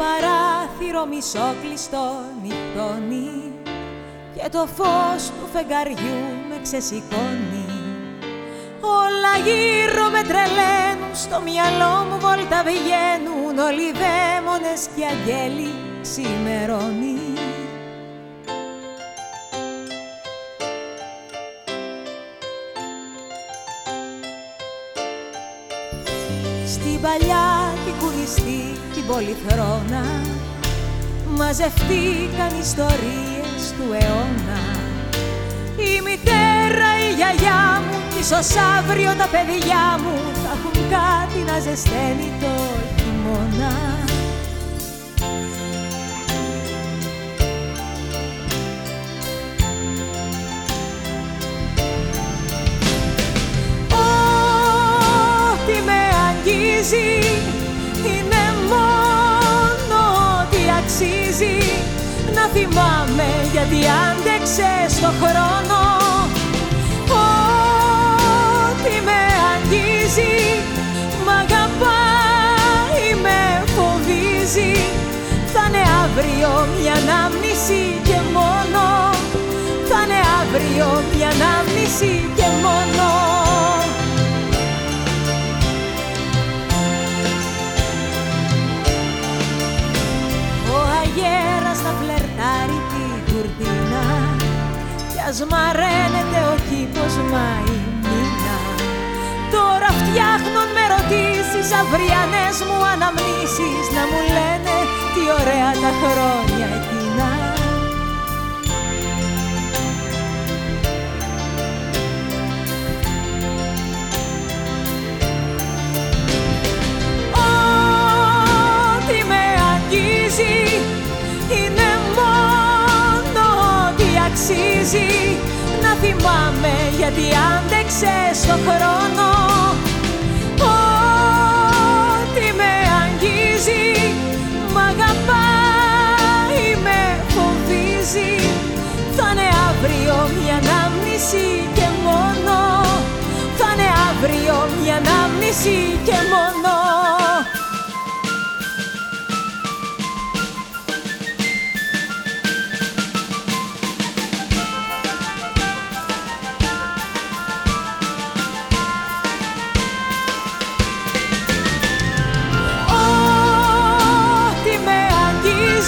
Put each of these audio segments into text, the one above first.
παράθυρο μισόκλειστο νυχτώνει και το φως του φεγγαριού με ξεσηκώνει. Όλα γύρω με τρελαίνουν, στο μυαλό μου βόλτα βγαίνουν όλοι οι δαίμονες και αγγέλοι ξημερώνει Στην παλιά και κουνιστή την πολυθρόνα. Μαζευτήκαν ιστορίες του αιώνα. Η μητέρα, η γιαγιά μου, ίσως αύριο τα παιδιά μου θα έχουν κάτι να ζεσταίνει το χειμώνα θυμάμαι γιατί άντεξε στο χρόνο. Ό,τι με αγγίζει μ' αγαπάει, με φοβίζει. Θα είναι αύριο μια ανάμνηση και μόνο. Θα είναι αύριο μια ανάμνηση κι ας μαραίνεται ο κήπος μα η μήνα. Τώρα φτιάχνουν με ρωτήσεις αυριανές μου αναμνήσεις να μου λένε τι ωραία τα χρόνια εκείνα αξίζει. Να θυμάμαι γιατί άντεξε στο χρόνο. Ό,τι με αγγίζει μ' αγαπάει, με φοβίζει. Θα είναι αύριο μια ανάμνηση και μόνο. Θα είναι αύριο μια ανάμνηση και μόνο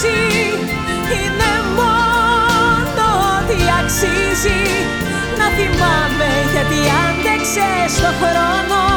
αγγίζει είναι μόνο ότι αξίζει. Να θυμάμαι γιατί άντεξε στο χρόνο